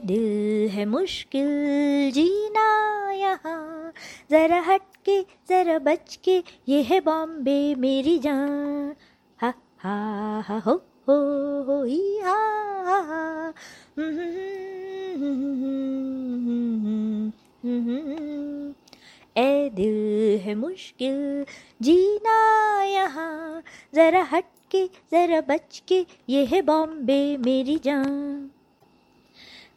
दिल है मुश्किल जीना यहाँ। जरा हट के जरा बच के ये है बॉम्बे मेरी जान। हा हा हा, हो हो हो, ही, हा हा हा। ए दिल है मुश्किल जीना यहाँ। जरा हट के जरा बच के ये है बॉम्बे मेरी जान।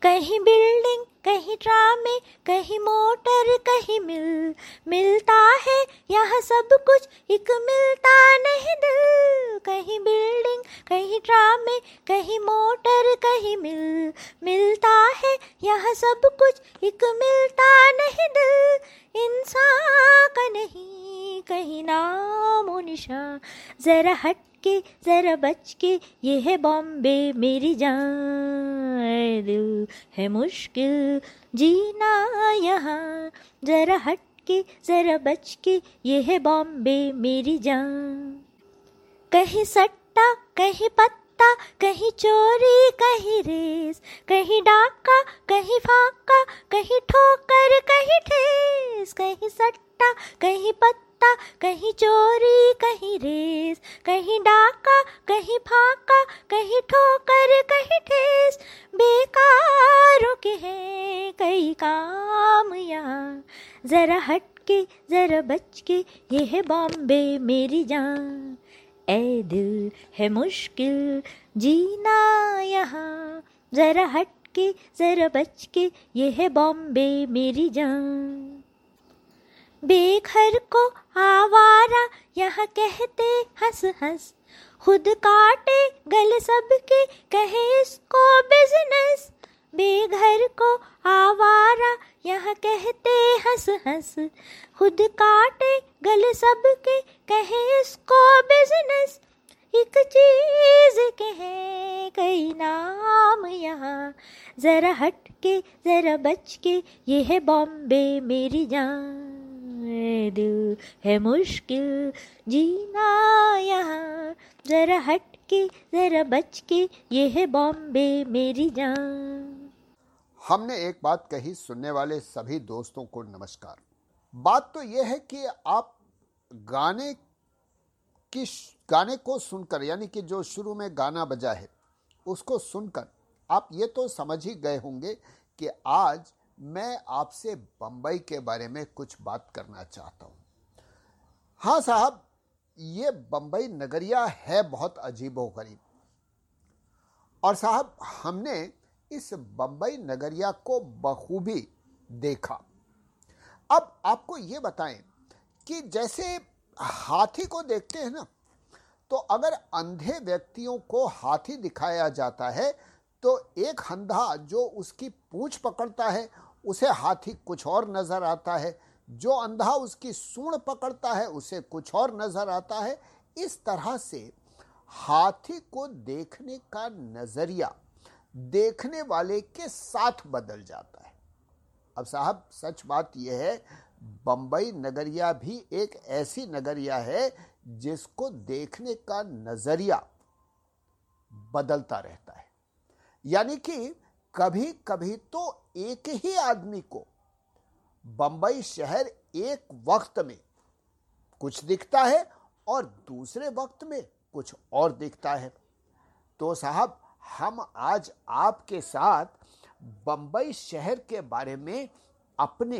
कहीं बिल्डिंग, कहीं ड्रामे, कहीं मोटर, कहीं मिल, मिलता है, यह सब कुछ एक मिलता नहीं दिल। कहीं बिल्डिंग, कहीं ड्रामे, कहीं मोटर, कहीं मिल, मिलता है, यह सब कुछ एक मिलता नहीं दिल। इंसान का नहीं, कहीं नामो निशा जरा हट के जरा बच के यह है बॉम्बे मेरी जान। दिल है मुश्किल। जीना यहाँ, जरा हट के जरा बच के ये है बॉम्बे मेरी जान। कहीं सट्टा, कहीं पत्ता, कहीं चोरी, कहीं रेस, कहीं डाका, कहीं फाका, कहीं ठोकर, कहीं ठेस, कहीं सट्टा, कहीं पत्ता। कहीं चोरी, कहीं रेस, कहीं डाका, कहीं फाका, कहीं ठोकर, कहीं ठेस। बेकारों के हैं कई काम यहाँ। जरा हट के जरा बच के ये है बॉम्बे मेरी जान। ए दिल है मुश्किल जीना यहाँ। जरा हट के जरा बच के ये है बॉम्बे मेरी जान। बेघर को आवारा, यहाँ कहते हंस हंस। खुद काटे गल सबके, कहे इसको बिज़नेस बेघर को आवारा, यहाँ कहते हंस हंस। खुद काटे गल सबके, कहे इसको बिज़नेस एक चीज़ के कई नाम यहाँ। जरा हट के जरा बच के ये है बॉम्बे मेरी जान। दिल है मुश्किल, जीना यहाँ, जरा हट के जरा बच के ये है बॉम्बे मेरी जान। हमने एक बात कही सुनने वाले सभी दोस्तों को नमस्कार। बात तो यह है कि आप गाने की गाने को सुनकर, यानी कि जो शुरू में गाना बजा है, उसको सुनकर आप ये तो समझ ही गए होंगे कि आज मैं आपसे बम्बई के बारे में कुछ बात करना चाहता हूँ। हाँ साहब, ये बम्बई नगरिया है बहुत अजीब गरीब और साहब, हमने इस बम्बई नगरिया को बखूबी देखा। अब आपको ये बताएँ कि जैसे हाथी को देखते हैं ना तो अगर अंधे व्यक्तियों को हाथी दिखाया जाता है तो एक अंधा जो उसकी पूछ पकड़ता है उसे हाथी कुछ और नज़र आता है। जो अंधा उसकी सूण पकड़ता है, उसे कुछ और नज़र आता है। इस तरह से हाथी को देखने का नज़रिया देखने वाले के साथ बदल जाता है। अब साहब, सच बात यह है, बंबई नगरिया भी एक ऐसी नगरिया है जिसको देखने का नज़रिया बदलता रहता है। यानी कि कभी कभी तो एक ही आदमी को बंबई शहर एक वक्त में कुछ दिखता है और दूसरे वक्त में कुछ और दिखता है। तो साहब, हम आज आपके साथ बंबई शहर के बारे में अपने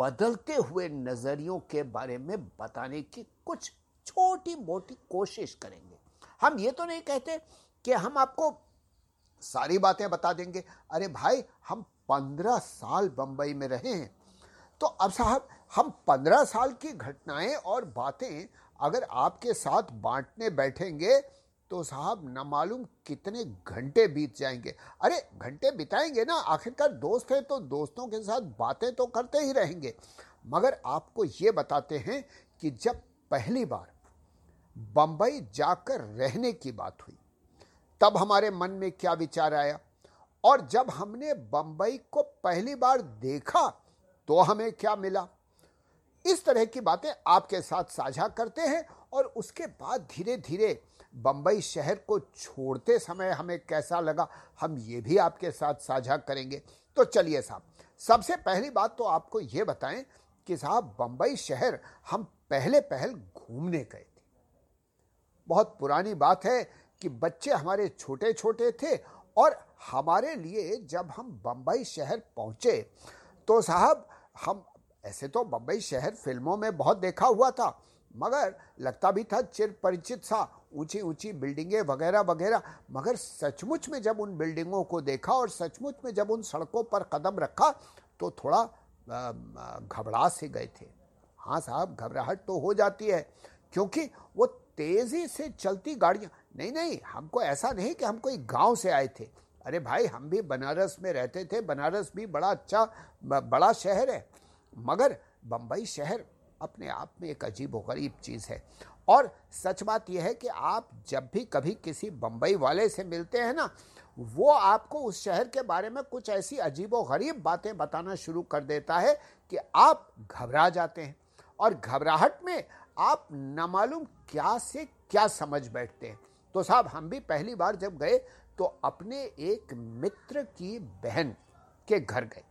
बदलते हुए नजरियों के बारे में बताने की कुछ छोटी मोटी कोशिश करेंगे। हम ये तो नहीं कहते कि हम आपको सारी बातें बता देंगे। अरे भाई, हम पंद्रह साल बंबई में रहे हैं। तो अब साहब, हम पंद्रह साल की घटनाएँ और बातें अगर आपके साथ बांटने बैठेंगे तो साहब, न मालूम कितने घंटे बीत जाएँगे। अरे, घंटे बिताएँगे ना, आखिरकार दोस्त हैं तो दोस्तों के साथ बातें तो करते ही रहेंगे। मगर आपको ये बताते हैं कि जब पहली बार बंबई जाकर रहने की बात हुई तब हमारे मन में क्या विचार आया? और जब हमने बंबई को पहली बार देखा तो हमें क्या मिला? इस तरह की बातें आपके साथ साझा करते हैं और उसके बाद धीरे धीरे बम्बई शहर को छोड़ते समय हमें कैसा लगा, हम ये भी आपके साथ साझा करेंगे। तो चलिए साहब, सबसे पहली बात तो आपको ये बताएँ कि साहब बम्बई शहर हम पहले पहल घूमने गए थे। बहुत पुरानी बात है कि बच्चे हमारे छोटे छोटे थे और हमारे लिए जब हम बम्बई शहर पहुँचे तो साहब, हम, ऐसे तो बम्बई शहर फ़िल्मों में बहुत देखा हुआ था, मगर लगता भी था चिर परिचित सा ऊँची ऊँची बिल्डिंगें वगैरह वगैरह, मगर सचमुच में जब उन बिल्डिंगों को देखा और सचमुच में जब उन सड़कों पर कदम रखा तो थोड़ा घबरा से गए थे। हाँ साहब, घबराहट तो हो जाती है, क्योंकि वो तेज़ी से चलती गाड़ियाँ नहीं नहीं, हमको ऐसा नहीं कि हम कोई गाँव से आए थे। अरे भाई, हम भी बनारस में रहते थे। बनारस भी बड़ा अच्छा बड़ा शहर है। मगर बम्बई शहर अपने आप में एक अजीब गरीब चीज़ है। और सच बात यह है कि आप जब भी कभी किसी बम्बई वाले से मिलते हैं ना, वो आपको उस शहर के बारे में कुछ ऐसी अजीब गरीब बातें बताना शुरू कर देता है कि आप घबरा जाते हैं। और घबराहट में आप न मालूम क्या से क्या समझ बैठते हैं। तो साहब, हम भी पहली बार जब गए तो अपने एक मित्र की बहन के घर गए।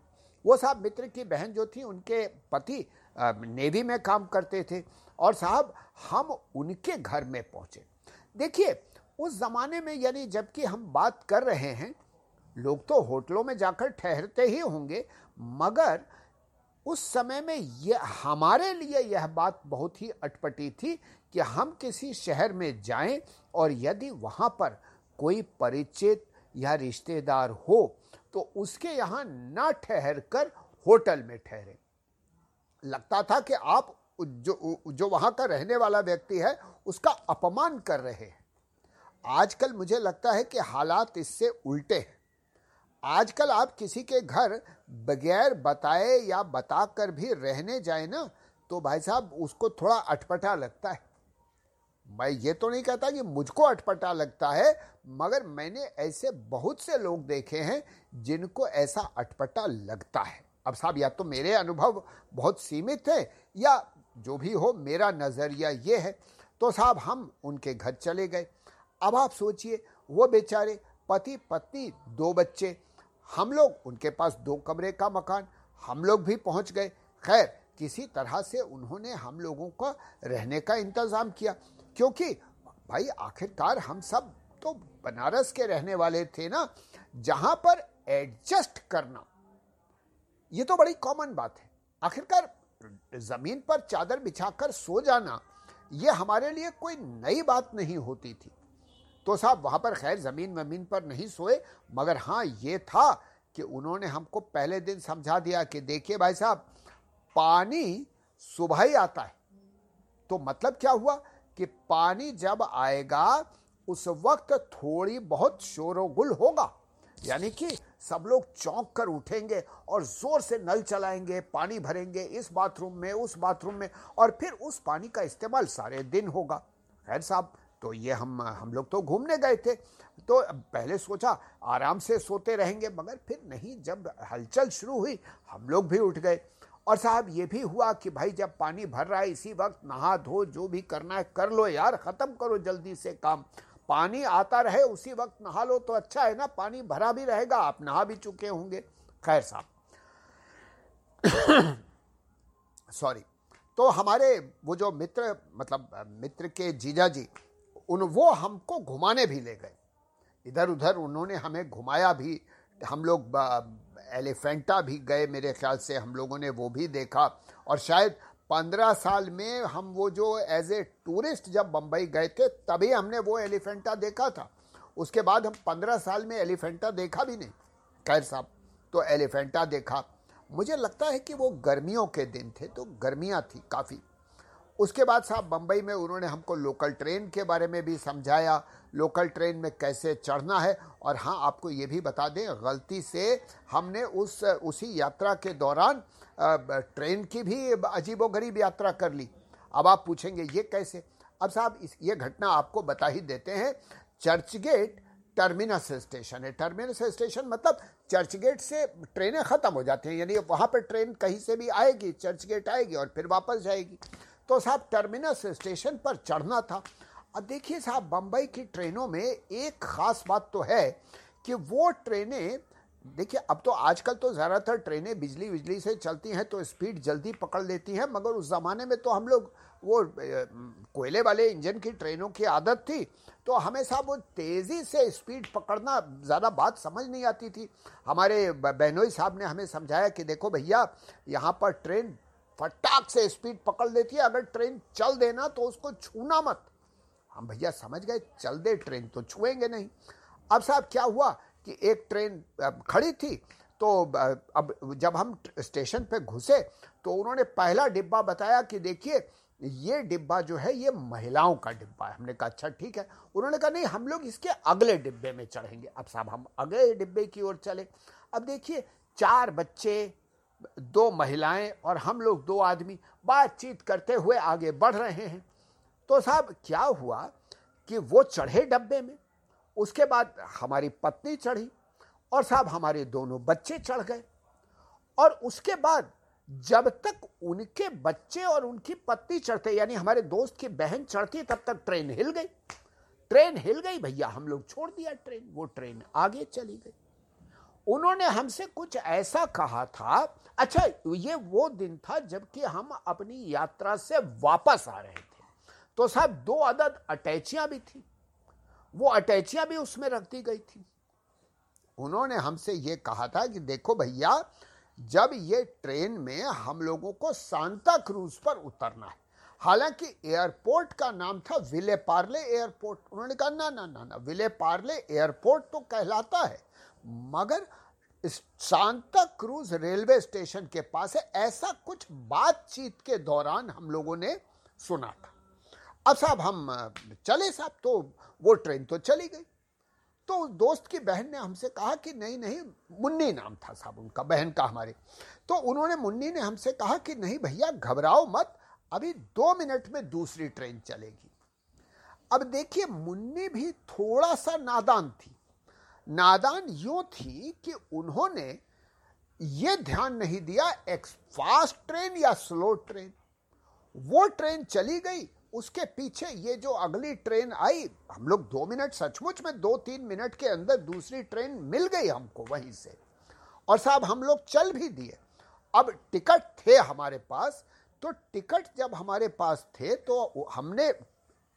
वो साहब, मित्र की बहन जो थी, उनके पति नेवी में काम करते थे और साहब, हम उनके घर में पहुँचे। देखिए, उस जमाने में, यानी जबकि हम बात कर रहे हैं, लोग तो होटलों में जाकर ठहरते ही होंगे, मगर उस समय में यह हमारे लिए यह बात बहुत ही अटपटी थी कि हम किसी शहर में जाएँ और यदि वहाँ पर कोई परिचित या रिश्तेदार हो तो उसके यहाँ ना ठहर कर होटल में ठहरे। लगता था कि आप जो जो वहाँ का रहने वाला व्यक्ति है, उसका अपमान कर रहे हैं। आजकल मुझे लगता है कि हालात इससे उल्टे हैं। आजकल आप किसी के घर बगैर बताए या बताकर भी रहने जाए ना तो भाई साहब उसको थोड़ा अटपटा लगता है। मैं ये तो नहीं कहता कि मुझको अटपटा लगता है, मगर मैंने ऐसे बहुत से लोग देखे हैं जिनको ऐसा अटपटा लगता है। अब साहब, या तो मेरे अनुभव बहुत सीमित है, या जो भी हो, मेरा नज़रिया ये है। तो साहब, हम उनके घर चले गए। अब आप सोचिए, वो बेचारे पति पत्नी दो बच्चे हम लोग, उनके पास दो कमरे का मकान, हम लोग भी पहुँच गए। खैर, किसी तरह से उन्होंने हम लोगों का रहने का इंतज़ाम किया, क्योंकि भाई, आखिरकार हम सब तो बनारस के रहने वाले थे ना, जहाँ पर एडजस्ट करना, ये तो बड़ी कॉमन बात है। आखिरकार ज़मीन पर चादर बिछाकर सो जाना, ये हमारे लिए कोई नई बात नहीं होती थी। तो साहब, वहाँ पर खैर ज़मीन वमीन पर नहीं सोए, मगर हाँ ये था कि उन्होंने हमको पहले दिन समझा दिया कि देखिए भाई साहब, पानी सुबह ही आता है। तो मतलब क्या हुआ कि पानी जब आएगा, उस वक्त थोड़ी बहुत शोरोगुल होगा। यानी कि सब लोग चौंक कर उठेंगे और ज़ोर से नल चलाएँगे, पानी भरेंगे इस बाथरूम में, उस बाथरूम में, और फिर उस पानी का इस्तेमाल सारे दिन होगा। खैर साहब तो ये हम हम लोग तो घूमने गए थे। तो पहले सोचा आराम से सोते रहेंगे, मगर फिर नहीं, जब हलचल शुरू हुई, हम लोग भी उठ गए। और साहब, ये भी हुआ कि भाई, जब पानी भर रहा है इसी वक्त, नहा धो, जो भी करना है, कर लो यार, ख़त्म करो जल्दी से काम। पानी आता रहे, उसी वक्त नहा लो तो अच्छा है ना, पानी भरा भी रहेगा, आप नहा भी चुके होंगे। खैर साहब। सॉरी। तो हमारे वो जो मित्र मतलब मित्र के जीजा जी उन वो हमको घुमाने भी ले गए। इधर उधर उन्होंने हमें घुमाया भी। हम लोग एलिफेंटा भी गए मेरे ख्याल से, हम लोगों ने वो भी देखा। और शायद पंद्रह साल में हम वो जो एज ए टूरिस्ट जब बम्बई गए थे, तभी हमने वो एलिफेंटा देखा था। उसके बाद हम पंद्रह साल में एलिफेंटा देखा भी नहीं। खैर साहब तो एलिफेंटा देखा। मुझे लगता है कि वो गर्मियों के दिन थे तो गर्मियाँ थी काफ़ी। उसके बाद साहब बम्बई में उन्होंने हमको लोकल ट्रेन के बारे में भी समझाया, लोकल ट्रेन में कैसे चढ़ना है, और हाँ आपको ये भी बता दें, गलती से हमने उस, उसी यात्रा के दौरान ट्रेन की भी अजीबोगरीब यात्रा कर ली। अब आप पूछेंगे ये कैसे? अब साहब, इस, ये घटना आपको बता ही देते हैं चर्च गेट टर्मिनस स्टेशन है। टर्मिनस स्टेशन मतलब चर्च गेट से ट्रेनें ख़त्म हो जाती हैं, यानी वहाँ पर ट्रेन कहीं से भी आएगी चर्च गेट आएगी और फिर वापस जाएगी। तो साहब टर्मिनस स्टेशन पर चढ़ना था। अब देखिए साहब बम्बई की ट्रेनों में एक खास बात तो है कि वो ट्रेनें, देखिए, अब तो आजकल तो ज़्यादातर ट्रेनें बिजली बिजली से चलती हैं तो स्पीड जल्दी पकड़ लेती हैं, मगर उस ज़माने में तो हम लोग, वो कोयले वाले इंजन की ट्रेनों की आदत थी तो हमें साहब वो तेज़ी से स्पीड पकड़ना ज़्यादा बात समझ नहीं आती थी। हमारे बहनोई साहब ने हमें समझाया कि देखो भैया, यहाँ पर ट्रेन फटाक से स्पीड पकड़ लेती है। अगर ट्रेन चल देना तो उसको छूना मत। हम भैया, समझ गए, चल दे ट्रेन तो छुएँगे नहीं। अब साहब, क्या हुआ कि एक ट्रेन खड़ी थी तो अब जब हम स्टेशन पे घुसे तो उन्होंने पहला डिब्बा बताया कि देखिए, ये डिब्बा जो है, ये महिलाओं का डिब्बा है। हमने कहा अच्छा ठीक है। उन्होंने कहा, नहीं, हम लोग इसके अगले डिब्बे में चढ़ेंगे। अब साहब, हम अगले डिब्बे की ओर चले। अब देखिए, चार बच्चे दो महिलाएँ और हम लोग दो आदमी बातचीत करते हुए आगे बढ़ रहे हैं। तो साहब, क्या हुआ कि वो चढ़े डब्बे में, उसके बाद हमारी पत्नी चढ़ी और साहब हमारे दोनों बच्चे चढ़ गए और उसके बाद जब तक उनके बच्चे और उनकी पत्नी चढ़ते, यानी हमारे दोस्त की बहन चढ़ती, तब तक ट्रेन हिल गई। ट्रेन हिल गई, भैया, हम लोग छोड़ दिया ट्रेन, वो ट्रेन आगे चली गई। उन्होंने हमसे कुछ ऐसा कहा था अच्छा ये वो दिन था जबकि हम अपनी यात्रा से वापस आ रहे थे। तो साहब दो अदद अटैचियाँ भी थी। वो अटैचियाँ भी उसमें रख दी गई थी। उन्होंने हमसे ये कहा था कि देखो भैया, जब ये ट्रेन में हम लोगों को सांता क्रूज पर उतरना है। हालाँकि एयरपोर्ट का नाम था विले पार्ले एयरपोर्ट। उन्होंने कहा, ना ना ना ना विले पार्ले एयरपोर्ट तो कहलाता है। मगर सांता क्रूज रेलवे स्टेशन के पास है, ऐसा कुछ बातचीत के दौरान हम लोगों ने सुना था। अब साहब हम चले साहब तो वो ट्रेन तो चली गई। तो दोस्त की बहन ने हमसे कहा कि नहीं नहीं, मुन्नी नाम था साहब उनका, बहन का हमारे। तो उन्होंने, मुन्नी ने हमसे कहा कि नहीं भैया, घबराओ मत, अभी दो मिनट में दूसरी ट्रेन चलेगी। अब देखिए, मुन्नी भी थोड़ा सा नादान थी। नादान यूँ थी कि उन्होंने ये ध्यान नहीं दिया, एक फास्ट ट्रेन या स्लो ट्रेन वो ट्रेन चली गई, उसके पीछे ये जो अगली ट्रेन आई, हम लोग दो मिनट, सचमुच में दो तीन मिनट के अंदर दूसरी ट्रेन मिल गई हमको वहीं से। और साहब, हम लोग चल भी दिए। अब टिकट थे हमारे पास तो टिकट जब हमारे पास थे तो हमने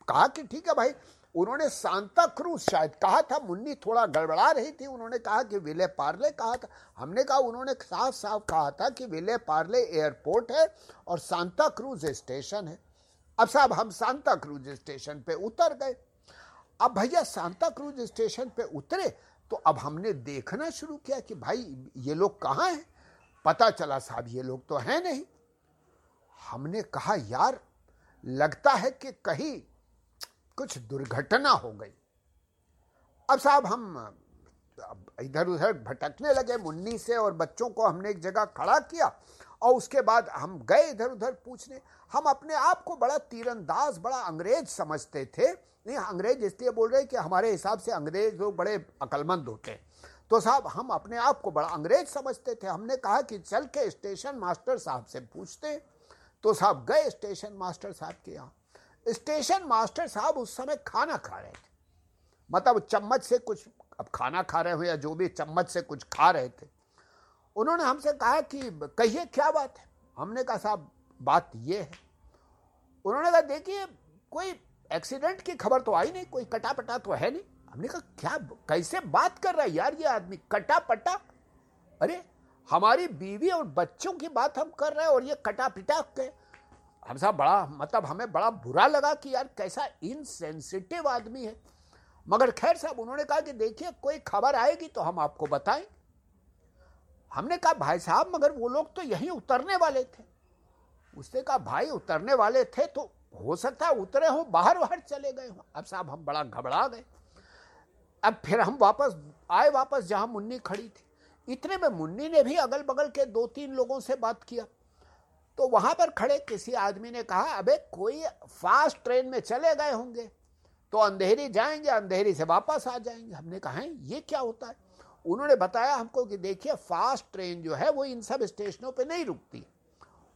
कहा कि ठीक है भाई उन्होंने सांता क्रूज, शायद कहा था, मुन्नी थोड़ा गड़बड़ा रही थी, उन्होंने कहा कि विले पार्ले कहा था। हमने कहा, उन्होंने साफ़ साफ़ कहा था कि विले पार्ले एयरपोर्ट है और सांता क्रूज स्टेशन है। अब साहब, हम सांता क्रूज स्टेशन पे उतर गए। अब भैया, सांता क्रूज स्टेशन पे उतरे तो अब हमने देखना शुरू किया कि भाई, ये लोग कहाँ हैं? पता चला साहब, ये लोग तो हैं नहीं। हमने कहा, यार, लगता है कि कहीं कुछ दुर्घटना हो गई। अब साहब हम इधर उधर भटकने लगे मुन्नी से और बच्चों को हमने एक जगह खड़ा किया और उसके बाद हम गए इधर उधर पूछने। हम अपने आप को बड़ा तीरंदाज, बड़ा अंग्रेज़ समझते थे। नहीं, अंग्रेज़ इसलिए बोल रहे कि हमारे हिसाब से अंग्रेज़ लोग बड़े अकलमंद होते हैं। तो साहब हम अपने आप को बड़ा अंग्रेज़ समझते थे। हमने कहा कि चल के स्टेशन मास्टर साहब से पूछते तो साहब गए स्टेशन मास्टर साहब के यहाँ। स्टेशन मास्टर साहब उस समय खाना खा रहे थे। मतलब चम्मच से कुछ, अब खाना खा रहे हो या जो भी चम्मच से कुछ खा रहे थे। उन्होंने हमसे कहा कि कहिए क्या बात है? हमने कहा, साहब, बात ये है। उन्होंने कहा, देखिए, कोई एक्सीडेंट की खबर तो आई नहीं, कोई कटा पटा तो है नहीं। हमने कहा, क्या, कैसे बात कर रहा है यार ये आदमी? कटा पटा अरे, हमारी बीवी और बच्चों की बात हम कर रहे हैं और ये कटा पिटा के हम साहब बड़ा मतलब हमें बड़ा बुरा लगा कि यार कैसा इनसेंसिटिव आदमी है। मगर खैर साहब, उन्होंने कहा कि देखिए, कोई खबर आएगी तो हम आपको बताएँ। हमने कहा, भाई साहब, मगर वो लोग तो यहीं उतरने वाले थे। उसने कहा, भाई, उतरने वाले थे तो हो सकता है उतरे हो बाहर बाहर चले गए हो। अब साहब, हम बड़ा घबरा गए। अब फिर हम वापस, आए वापस जहाँ मुन्नी खड़ी थी। इतने में मुन्नी ने भी अगल बगल के दो तीन लोगों से बात किया। तो वहाँ पर खड़े किसी आदमी ने कहा, अबे, कोई फास्ट ट्रेन में चले गए होंगे। तो अंधेरी जाएँगे, अंधेरी से वापस आ जाएँगे। हमने कहा, है, ये क्या होता है? उन्होंने बताया हमको कि देखिए, फास्ट ट्रेन जो है, वो इन सब स्टेशनों पे नहीं रुकती।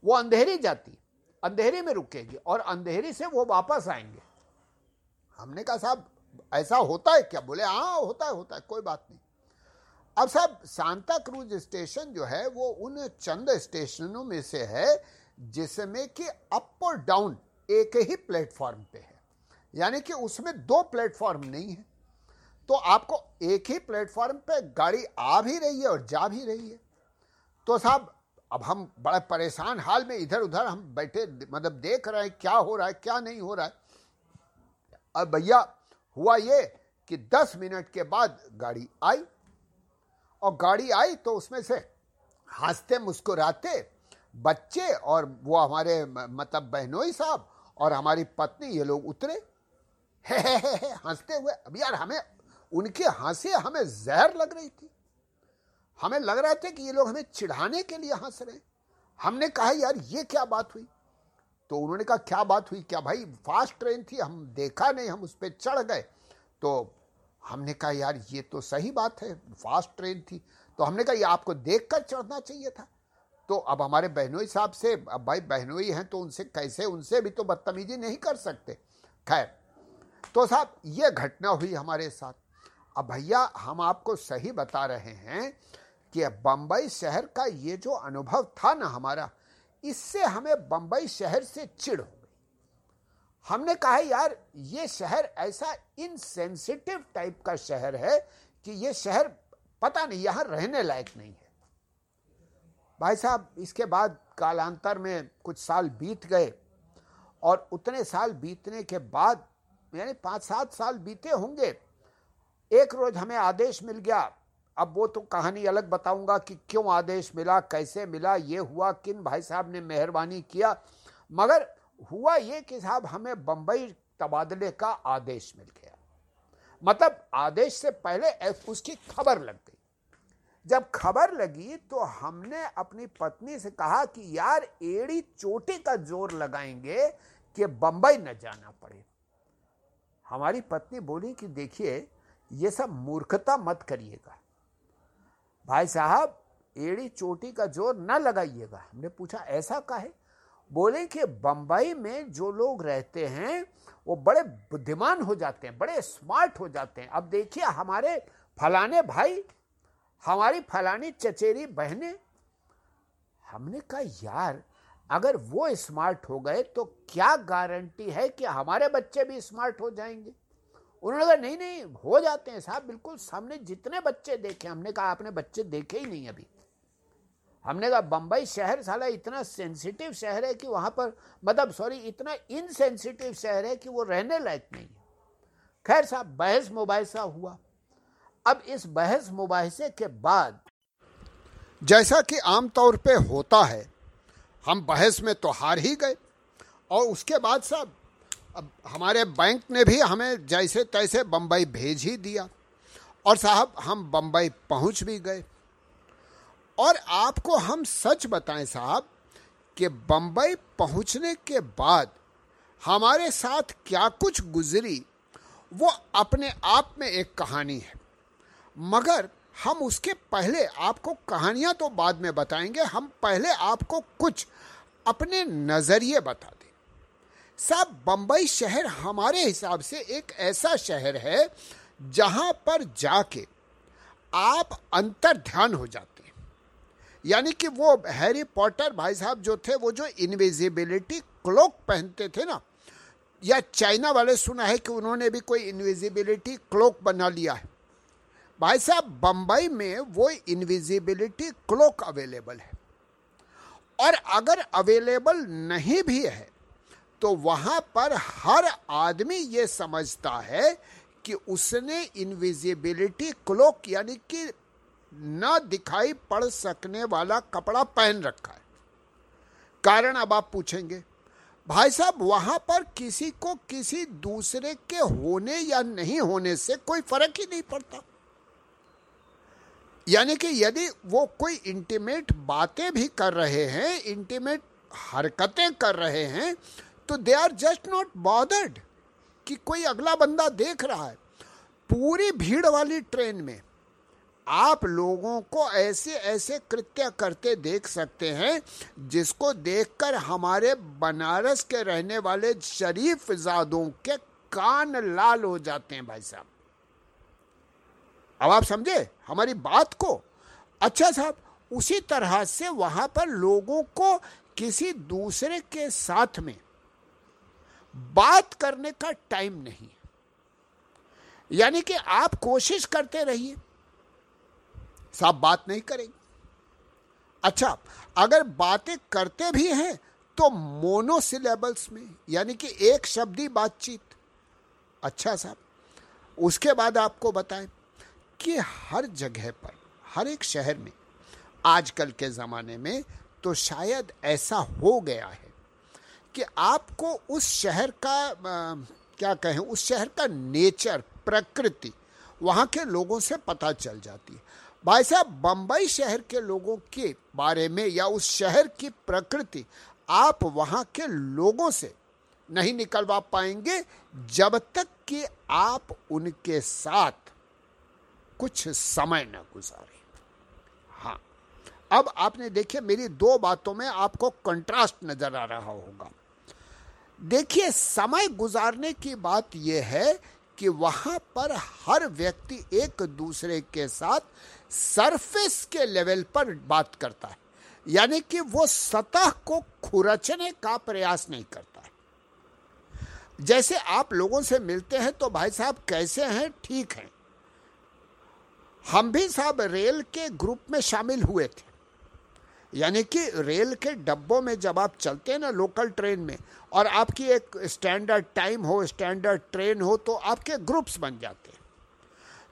वो अंधेरी जाती, अंधेरी में रुकेगी और अंधेरी से वो वापस आएँगे। हमने कहा, साहब, ऐसा होता है क्या? बोले हाँ होता है होता है, कोई बात नहीं। अब साहब, सांता क्रूज स्टेशन जो है, वो उन चंद स्टेशनों में से है, जिसमें कि अप और डाउन एक ही प्लेटफॉर्म पे है। यानी कि उसमें दो प्लेटफॉर्म नहीं है। तो आपको एक ही प्लेटफॉर्म पे गाड़ी आ भी रही है और जा भी रही है। तो साहब, अब हम बड़े परेशान हाल में इधर उधर हम बैठे मतलब देख रहे हैं क्या हो रहा है, क्या नहीं हो रहा है। अब भैया, हुआ ये कि 10 मिनट के बाद गाड़ी आई और गाड़ी आई तो उसमें से हँसते, मुस्कुराते बच्चे और वो हमारे मतलब बहनोई साहब और हमारी पत्नी, ये लोग उतरे। हँसते हुए। अब यार हमें, उनके हंसे हमें जहर लग रही थी। हमें लग रहा था कि ये लोग हमें चिढ़ाने के लिए हंस रहे हमने कहा, यार, ये क्या बात हुई? तो उन्होंने कहा, क्या बात हुई? क्या भाई, फास्ट ट्रेन थी, हम देखा नहीं, हम उस पर चढ़ गए। तो हमने कहा, यार, ये तो सही बात है, फास्ट ट्रेन थी। तो हमने कहा, ये आपको देखकर चढ़ना चाहिए था। तो अब हमारे बहनोई साहब से, अब भाई, बहनोई हैं तो उनसे, कैसे उनसे भी तो बदतमीजी नहीं कर सकते। खैर तो साहब, ये घटना हुई हमारे साथ। अब भैया, हम आपको सही बता रहे हैं कि बम्बई शहर का ये जो अनुभव था ना हमारा, इससे हमें बम्बई शहर से चिड़ हमने कहा यार, ये शहर ऐसा इनसेंसिटिव टाइप का शहर है कि ये शहर पता नहीं, यहाँ रहने लायक नहीं है। भाई साहब, इसके बाद कालांतर में कुछ साल बीत गए और उतने साल बीतने के बाद, यानी पाँच सात साल बीते होंगे, एक रोज हमें आदेश मिल गया। अब वो तो कहानी अलग बताऊँगा कि क्यों आदेश मिला, कैसे मिला, ये हुआ, किन भाई साहब ने मेहरबानी किया। मगर हुआ ये कि साहब हमें बंबई तबादले का आदेश मिल गया। मतलब आदेश से पहले उसकी खबर लग गई। जब खबर लगी तो हमने अपनी पत्नी से कहा कि यार एड़ी चोटी का ज़ोर लगाएँगे कि बंबई न जाना पड़े। हमारी पत्नी बोली कि देखिए, ये सब मूर्खता मत करिएगा। भाई साहब, एड़ी चोटी का ज़ोर न लगाइएगा। हमने पूछा, ऐसा का है बोले कि बंबई में जो लोग रहते हैं, वो बड़े बुद्धिमान हो जाते हैं, बड़े स्मार्ट हो जाते हैं। अब देखिए, हमारे फलाने भाई, हमारी फलानी चचेरी बहनें, हमने कहा, यार, अगर वो स्मार्ट हो गए तो क्या गारंटी है कि हमारे बच्चे भी स्मार्ट हो जाएँगे? उन्होंने कहा, नहीं नहीं, हो जाते हैं साहब, बिल्कुल, सामने जितने बच्चे देखे हमने कहा, आपने बच्चे देखे ही नहीं अभी। हमने कहा बम्बई शहर साला इतना सेंसिटिव शहर है कि वहाँ पर मतलब सॉरी इतना इनसेंसिटिव शहर है कि वो रहने लायक नहीं है। खैर साहब, बहस मुबासा हुआ। अब इस बहस मुबासे के बाद जैसा कि आमतौर पे होता है, हम बहस में तो हार ही गए। और उसके बाद साहब, अब हमारे बैंक ने भी हमें जैसे तैसे बम्बई भेज ही दिया। और साहब, हम बम्बई पहुँच भी गए। और आपको हम सच बताएँ साहब कि बम्बई पहुँचने के बाद हमारे साथ क्या कुछ गुजरी, वो अपने आप में एक कहानी है। मगर हम उसके पहले आपको कहानियाँ तो बाद में बताएँगे, हम पहले आपको कुछ अपने नज़रिए बता दें। साहब बम्बई शहर हमारे हिसाब से एक ऐसा शहर है जहाँ पर जाके आप अंतर ध्यान हो जाते यानी कि वो हैरी पॉटर भाई साहब जो थे, वो जो इनविजिबिलिटी क्लोक पहनते थे ना, या चाइना वाले सुना है कि उन्होंने भी कोई इनविजिबिलिटी क्लोक बना लिया है। भाई साहब बम्बई में वो इनविजिबिलिटी क्लोक अवेलेबल है। और अगर अवेलेबल नहीं भी है तो वहाँ पर हर आदमी ये समझता है कि उसने इनविजिबिलिटी क्लोक यानी कि न दिखाई पड़ सकने वाला कपड़ा पहन रखा है। कारण अब आप पूछेंगे, भाई साहब, वहाँ पर किसी को किसी दूसरे के होने या नहीं होने से कोई फ़र्क ही नहीं पड़ता। यानी कि यदि वो कोई इंटीमेट बातें भी कर रहे हैं इंटीमेट हरकतें कर रहे हैं तो they are just not bothered कि कोई अगला बंदा देख रहा है। पूरी भीड़ वाली ट्रेन में आप लोगों को ऐसे ऐसे कृत्य करते देख सकते हैं, जिसको देखकर हमारे बनारस के रहने वाले शरीफ जादों के कान लाल हो जाते हैं भाई साहब। अब आप समझे हमारी बात को? अच्छा साहब, उसी तरह से वहाँ पर लोगों को किसी दूसरे के साथ में बात करने का टाइम नहीं। यानी कि आप कोशिश करते रहिए। साहब बात नहीं करेंगे। अच्छा अगर बातें करते भी हैं तो मोनोसिलेबल्स में यानी कि एक शब्दी बातचीत। अच्छा साहब उसके बाद आपको बताएँ कि हर जगह पर हर एक शहर में आजकल के ज़माने में तो शायद ऐसा हो गया है कि आपको उस शहर का आ, क्या कहें उस शहर का नेचर प्रकृति वहाँ के लोगों से पता चल जाती है। भाई साहब बम्बई शहर के लोगों के बारे में या उस शहर की प्रकृति, आप वहाँ के लोगों से नहीं निकलवा पाएँगे जब तक कि आप उनके साथ कुछ समय न गुजारे। हाँ। अब आपने देखिए, मेरी दो बातों में आपको कंट्रास्ट नज़र आ रहा होगा। देखिए, समय गुजारने की बात यह है कि वहाँ पर हर व्यक्ति एक दूसरे के साथ सरफेस के लेवल पर बात करता है। यानी कि वो सतह को खुरचने का प्रयास नहीं करता है। जैसे आप लोगों से मिलते हैं तो भाई साहब कैसे हैं? ठीक हैं। हम भी साहब रेल के ग्रुप में शामिल हुए थे। यानी कि रेल के डब्बों में जब आप चलते हैं ना लोकल ट्रेन में और आपकी एक स्टैंडर्ड टाइम हो स्टैंडर्ड ट्रेन हो तो आपके ग्रुप्स बन जाते हैं।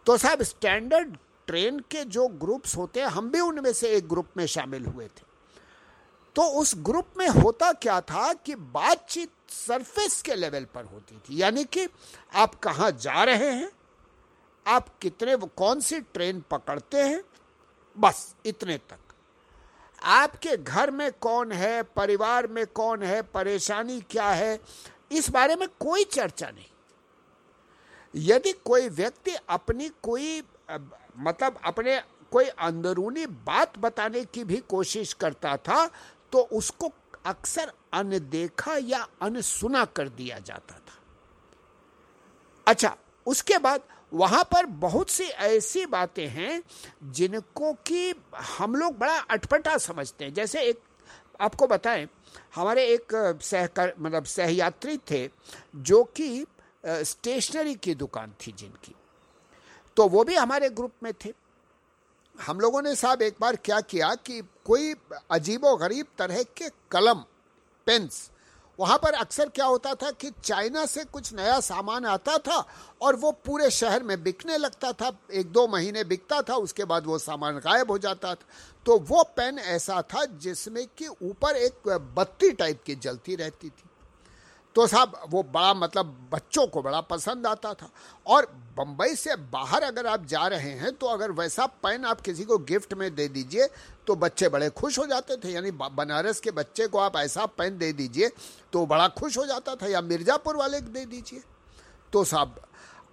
तो साहब स्टैंडर्ड ट्रेन के जो ग्रुप्स होते हैं, हम भी उनमें से एक ग्रुप में शामिल हुए थे। तो उस ग्रुप में होता क्या था कि बातचीत सरफेस के लेवल पर होती थी। यानी कि आप कहाँ जा रहे हैं, आप कितने, कौन सी ट्रेन पकड़ते हैं, बस इतने तक। आपके घर में कौन है, परिवार में कौन है, परेशानी क्या है, इस बारे में कोई चर्चा नहीं। यदि कोई व्यक्ति अपनी कोई मतलब अपने कोई अंदरूनी बात बताने की भी कोशिश करता था तो उसको अक्सर अनदेखा या अनसुना कर दिया जाता था। अच्छा उसके बाद वहाँ पर बहुत सी ऐसी बातें हैं जिनको कि हम लोग बड़ा अटपटा समझते हैं। जैसे एक, आपको बताएँ, हमारे एक सहकर मतलब सहयात्री थे जो कि स्टेशनरी की दुकान थी जिनकी। तो वो भी हमारे ग्रुप में थे। हम लोगों ने साहब एक बार क्या किया कि कोई अजीबो गरीब तरह के कलम, पेंस, वहाँ पर अक्सर क्या होता था कि चाइना से कुछ नया सामान आता था और वो पूरे शहर में बिकने लगता था। एक दो महीने बिकता था, उसके बाद वो सामान गायब हो जाता था। तो वो पेन ऐसा था जिसमें कि ऊपर एक बत्ती टाइप की जलती रहती थी। तो साहब, वो बड़ा मतलब बच्चों को बड़ा पसंद आता था। और बम्बई से बाहर अगर आप जा रहे हैं तो अगर वैसा पेन आप किसी को गिफ्ट में दे दीजिए तो बच्चे बड़े खुश हो जाते थे। यानी बनारस के बच्चे को आप ऐसा पेन दे दीजिए तो बड़ा खुश हो जाता था। या मिर्ज़ापुर वाले दे दीजिए। तो साहब,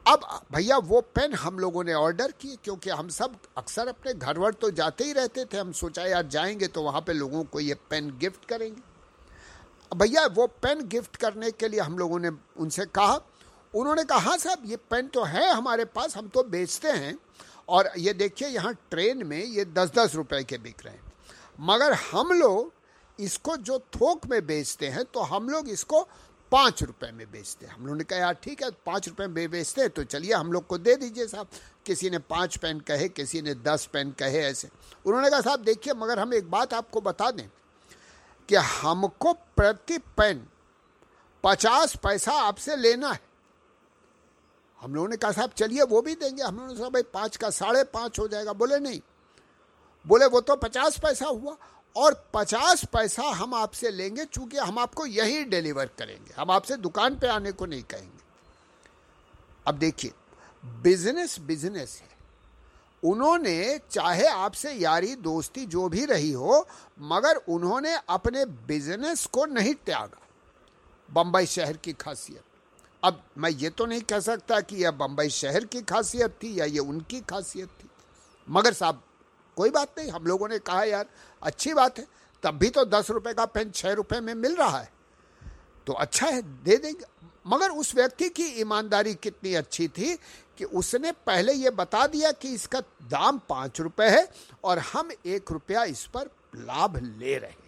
अब भैया, वो पेन हम लोगों ने ऑर्डर किए, क्योंकि हम सब अक्सर अपने घर वर तो जाते ही रहते थे। हम सोचा, यार जाएँगे तो वहाँ पे लोगों को ये पेन गिफ्ट करेंगे। भैया, वो पेन गिफ्ट करने के लिए हम लोगों ने उनसे कहा। उन्होंने कहा हाँ साहब, ये पेन तो है हमारे पास, हम तो बेचते हैं। और ये देखिए, यहाँ ट्रेन में ये दस दस रुपए के बिक रहे हैं। मगर हम लोग इसको जो थोक में बेचते हैं तो हम लोग इसको पाँच रुपए में बेचते हैं। हम लोगों ने कहा, यार, ठीक है, पाँच रुपए में बेचते हैं तो चलिए हम लोग को दे दीजिए साहब। किसी ने पाँच पेन कहे, किसी ने दस पेन कहे ऐसे। उन्होंने कहा, साहब, देखिए, मगर हम एक बात आपको बता दें। कि हमको प्रति पेन पचास पैसा आपसे लेना है? हम लोगों ने कहा, साहब, चलिए, वो भी देंगे। हम लोगों ने कहा, भाई, पाँच का साढ़े पाँच हो जाएगा। बोले, नहीं। बोले, वो तो पचास पैसा हुआ और पचास पैसा हम आपसे लेंगे चूँकि हम आपको यही डिलीवर करेंगे। हम आपसे दुकान पे आने को नहीं कहेंगे। अब देखिए, बिज़नेस बिज़नेस है। उन्होंने, चाहे आपसे यारी दोस्ती जो भी रही हो, मगर उन्होंने अपने बिज़नेस को नहीं त्यागा। बम्बई शहर की खासियत। अब मैं ये तो नहीं कह सकता कि यह बम्बई शहर की खासियत थी या ये उनकी खासियत थी। मगर साहब, कोई बात नहीं, हम लोगों ने कहा, यार, अच्छी बात है, तब भी तो दस रुपये का पेन छः रुपये में मिल रहा है। तो अच्छा है, दे देंगे। मगर उस व्यक्ति की ईमानदारी कितनी अच्छी थी कि उसने पहले ये बता दिया कि इसका दाम पाँच रुपए है और हम एक रुपया इस पर लाभ ले रहे हैं।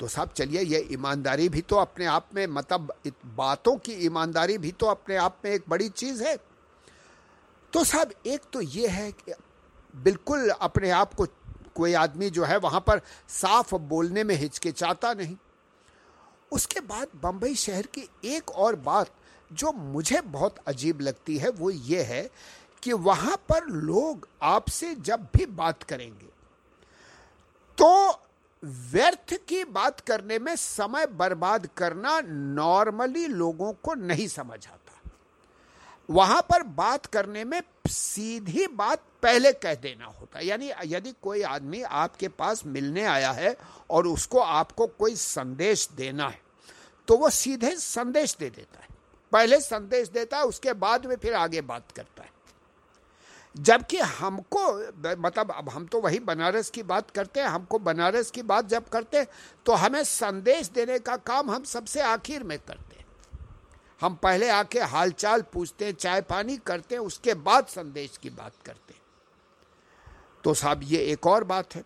तो साहब चलिए, ये ईमानदारी भी तो अपने आप में मतलब बातों की ईमानदारी भी तो अपने आप में एक बड़ी चीज़ है। तो साहब एक तो ये है कि बिल्कुल अपने आप को, कोई आदमी जो है वहाँ पर साफ़ बोलने में हिचकिचाता नहीं। उसके बाद बम्बई शहर की एक और बात जो मुझे बहुत अजीब लगती है, वो ये है कि वहाँ पर लोग आपसे जब भी बात करेंगे तो व्यर्थ की बात करने में समय बर्बाद करना नॉर्मली लोगों को नहीं समझ आता। वहाँ पर बात करने में सीधी बात पहले कह देना होता है। यानी यदि कोई आदमी आपके पास मिलने आया है और उसको आपको कोई संदेश देना है तो वो सीधे संदेश दे देता है। पहले संदेश देता है, उसके बाद में फिर आगे बात करता है। जबकि हमको मतलब अब हम तो वही बनारस की बात करते हैं, हमको बनारस की बात जब करते हैं तो हमें संदेश देने का काम हम सबसे आखिर में करते हम पहले आके हालचाल पूछते हैं, चाय पानी करते हैं, उसके बाद संदेश की बात करते हैं। तो साहब, ये एक और बात है।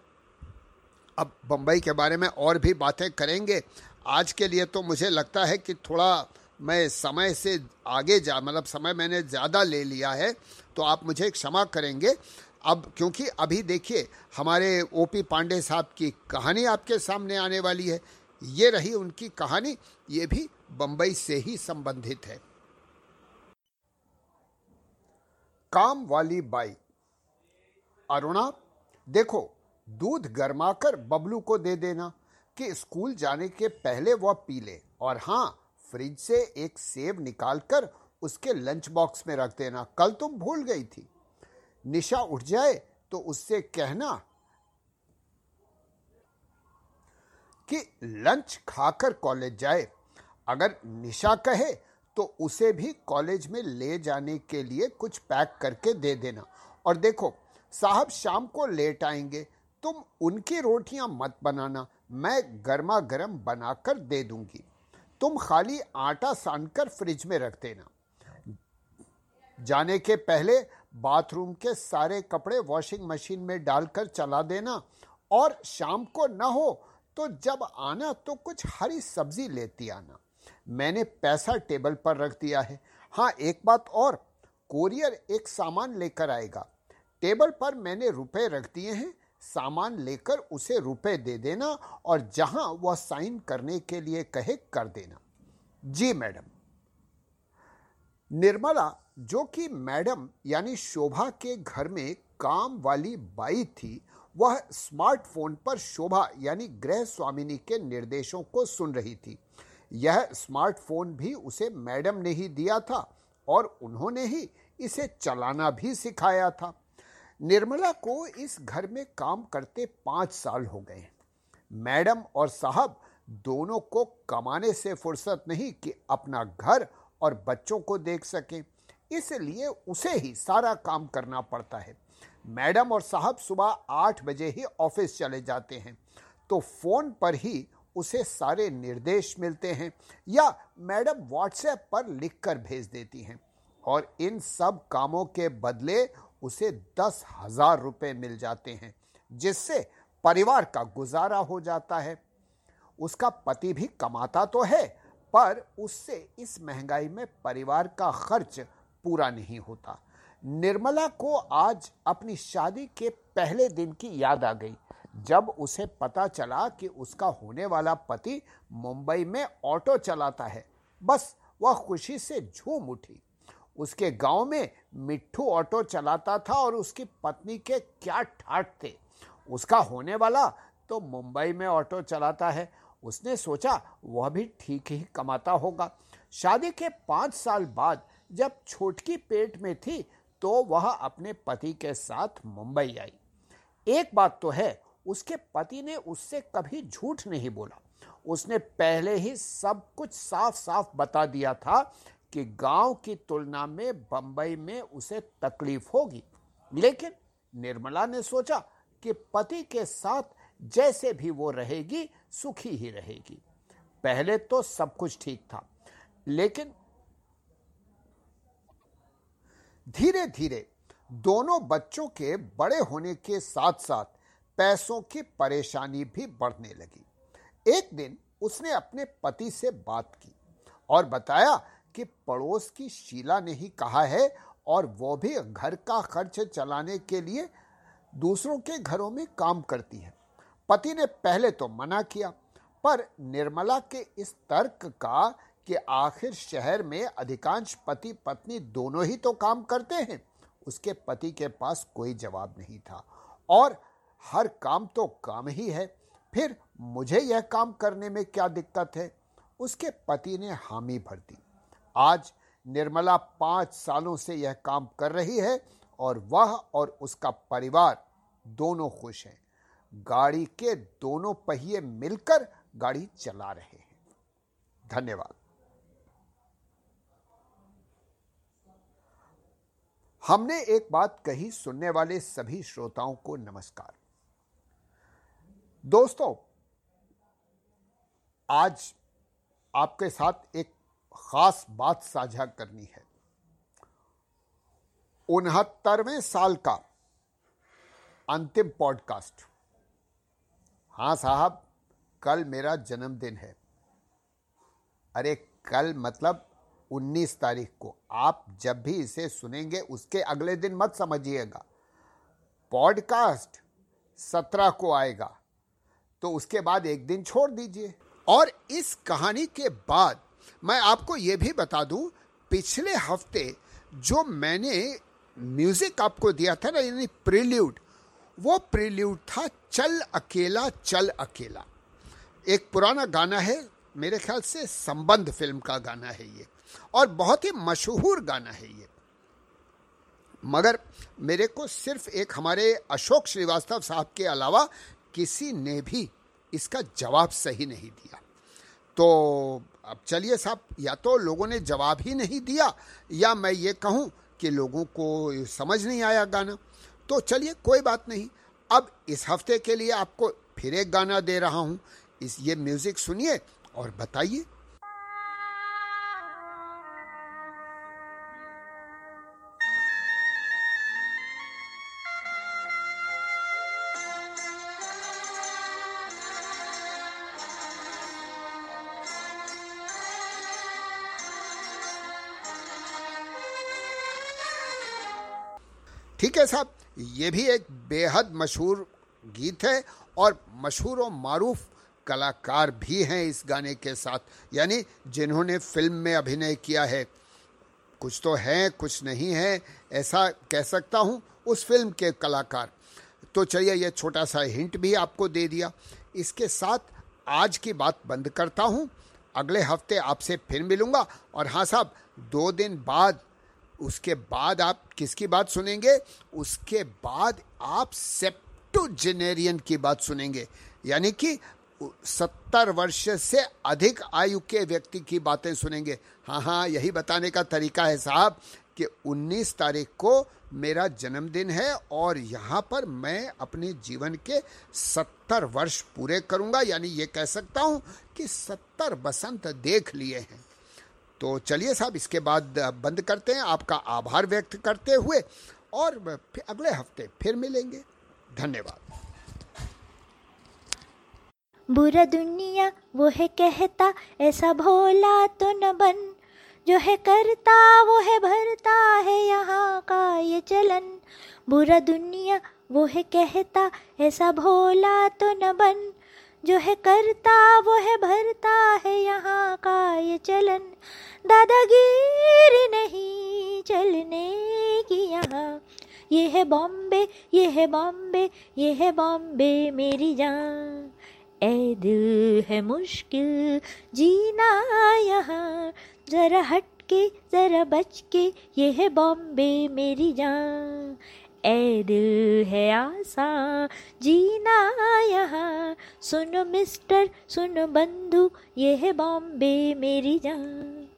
अब बम्बई के बारे में और भी बातें करेंगे। आज के लिए तो मुझे लगता है कि थोड़ा मैं समय से आगे जा मतलब समय मैंने ज़्यादा ले लिया है तो आप मुझे क्षमा करेंगे। अब क्योंकि अभी देखिए, हमारे ओपी पांडे साहब की कहानी आपके सामने आने वाली है। ये रही उनकी कहानी, ये भी बंबई से ही संबंधित है। काम वाली बाई। अरुणा, देखो, दूध गर्माकर बबलू को दे देना कि स्कूल जाने के पहले वह पी ले और हाँ फ्रिज से एक सेब निकालकर उसके लंच बॉक्स में रख देना। कल तुम भूल गई थी। निशा उठ जाए तो उससे कहना कि लंच खाकर कॉलेज जाए। अगर निशा कहे तो उसे भी कॉलेज में ले जाने के लिए कुछ पैक करके दे देना। और देखो, साहब शाम को लेट आएँगे, तुम उनकी रोटियाँ मत बनाना, मैं गर्मा गर्म बनाकर दे दूँगी। तुम खाली आटा सानकर फ्रिज में रख देना। जाने के पहले बाथरूम के सारे कपड़े वॉशिंग मशीन में डालकर चला देना, और शाम को न हो तो जब आना तो कुछ हरी सब्ज़ी लेती आना। मैंने पैसा टेबल पर रख दिया है। हाँ एक बात और, कोरियर एक सामान लेकर आएगा। टेबल पर मैंने रुपए रख दिए हैं, सामान लेकर उसे रुपए दे देना और जहाँ वह साइन करने के लिए कहे कर देना। जी मैडम। निर्मला, जो कि मैडम यानी शोभा के घर में काम वाली बाई थी, वह स्मार्टफ़ोन पर शोभा यानी गृह स्वामिनी के निर्देशों को सुन रही थी। यह स्मार्टफ़ोन भी उसे मैडम ने ही दिया था और उन्होंने ही इसे चलाना भी सिखाया था। निर्मला को इस घर में काम करते पाँच साल हो गए। मैडम और साहब दोनों को कमाने से फुर्सत नहीं कि अपना घर और बच्चों को देख सकें, इसलिए उसे ही सारा काम करना पड़ता है। मैडम और साहब सुबह आठ बजे ही ऑफ़िस चले जाते हैं तो फ़ोन पर ही उसे सारे निर्देश मिलते हैं या मैडम व्हाट्सएप पर लिखकर भेज देती हैं। और इन सब कामों के बदले उसे दस हज़ार रुपए मिल जाते हैं, जिससे परिवार का गुजारा हो जाता है। उसका पति भी कमाता तो है, पर उससे इस महँगाई में परिवार का खर्च पूरा नहीं होता। निर्मला को आज अपनी शादी के पहले दिन की याद आ गई। जब उसे पता चला कि उसका होने वाला पति मुंबई में ऑटो चलाता है, बस वह खुशी से झूम उठी। उसके गाँव में मिट्ठू ऑटो चलाता था और उसकी पत्नी के क्या ठाट थे। उसका होने वाला तो मुंबई में ऑटो चलाता है। उसने सोचा, वह भी ठीक ही कमाता होगा। शादी के पाँच साल बाद जब छोटकी पेट में थी तो वह अपने पति के साथ मुंबई आई। एक बात तो है उसके पति ने उससे कभी झूठ नहीं बोला। उसने पहले ही सब कुछ साफ़ साफ़ बता दिया था कि गाँव की तुलना में बंबई में उसे तकलीफ़ होगी। लेकिन निर्मला ने सोचा कि पति के साथ जैसे भी वो रहेगी, सुखी ही रहेगी। पहले तो सब कुछ ठीक था, लेकिन धीरे धीरे दोनों बच्चों के बड़े होने के साथ साथ पैसों की परेशानी भी बढ़ने लगी। एक दिन उसने अपने पति से बात की और बताया कि पड़ोस की शीला ने ही कहा है और वो भी घर का खर्च चलाने के लिए दूसरों के घरों में काम करती है। पति ने पहले तो मना किया, पर निर्मला के इस तर्क का कि आखिर शहर में अधिकांश पति पत्नी दोनों ही तो काम करते हैं, उसके पति के पास कोई जवाब नहीं था और हर काम तो काम ही है। फिर मुझे यह काम करने में क्या दिक्कत है? उसके पति ने हामी भर दी। आज निर्मला पाँच सालों से यह काम कर रही है और वह और उसका परिवार दोनों खुश हैं। गाड़ी के दोनों पहिए मिलकर गाड़ी चला रहे हैं। धन्यवाद। हमने एक बात कही सुनने वाले सभी श्रोताओं को नमस्कार। दोस्तों, आज आपके साथ एक खास बात साझा करनी है। उनहत्तरवें साल का अंतिम पॉडकास्ट। हाँ साहब, कल मेरा जन्मदिन है। अरे कल मतलब 19 तारीख को। आप जब भी इसे सुनेंगे, उसके अगले दिन मत समझिएगा। पॉडकास्ट 17 को आएगा। तो उसके बाद एक दिन छोड़ दीजिए। और इस कहानी के बाद मैं आपको ये भी बता दूँ, पिछले हफ़्ते जो मैंने म्यूज़िक आपको दिया था ना, यानी प्रिल्यूड, वो प्रिल्यूड था चल अकेला चल अकेला। एक पुराना गाना है, मेरे ख्याल से संबंध फ़िल्म का गाना है ये, और बहुत ही मशहूर गाना है ये। मगर मेरे को सिर्फ़ एक हमारे अशोक श्रीवास्तव साहब के अलावा किसी ने भी इसका जवाब सही नहीं दिया। तो अब चलिए साहब, या तो लोगों ने जवाब ही नहीं दिया, या मैं ये कहूँ कि लोगों को समझ नहीं आया गाना। तो चलिए, कोई बात नहीं। अब इस हफ़्ते के लिए आपको फिर एक गाना दे रहा हूँ। इस, ये म्यूज़िक सुनिए और बताइए ठीक है साहब, ये भी एक बेहद मशहूर गीत है और मशहूर और मारूफ कलाकार भी हैं इस गाने के साथ, यानी जिन्होंने फ़िल्म में अभिनय किया है। कुछ तो हैं, कुछ नहीं है, ऐसा कह सकता हूँ, उस फ़िल्म के कलाकार। तो चलिए ये छोटा सा हिंट भी आपको दे दिया। इसके साथ आज की बात बंद करता हूँ। अगले हफ़्ते आपसे फिर मिलूँगा और हाँ साहब, दो दिन बाद उसके बाद आप किसकी बात सुनेंगे? उसके बाद आप सेप्टोजेनेरियन की बात सुनेंगे। यानी कि सत्तर वर्ष से अधिक आयु के व्यक्ति की बातें सुनेंगे। हाँ हाँ यही बताने का तरीका है साहब कि 19 तारीख को मेरा जन्मदिन है और यहाँ पर मैं अपने जीवन के 70 वर्ष पूरे करूँगा। यानी ये कह सकता हूँ कि 70 बसंत देख लिए हैं। तो चलिए साहब, इसके बाद बंद करते हैं। आपका आभार व्यक्त करते हुए और अगले हफ़्ते फिर मिलेंगे। धन्यवाद। बुरा दुनिया, वो है कहता, ऐसा भोला तो न बन। जो है करता, वो है भरता, है यहाँ का ये चलन। बुरा दुनिया, वो है कहता, ऐसा भोला तो न बन। जो है करता, वो है भरता, है यहाँ का ये चलन। दादागिरी नहीं चलने की यहाँ। ये है बॉम्बे, ये है बॉम्बे, ये है बॉम्बे मेरी जान। ए दिल है मुश्किल जीना यहाँ। जरा हट के जरा बच के ये है बॉम्बे मेरी जान। ए दिल है आसा जीना यहाँ। सुनो मिस्टर, सुनो बंधु, ये है बॉम्बे मेरी जान।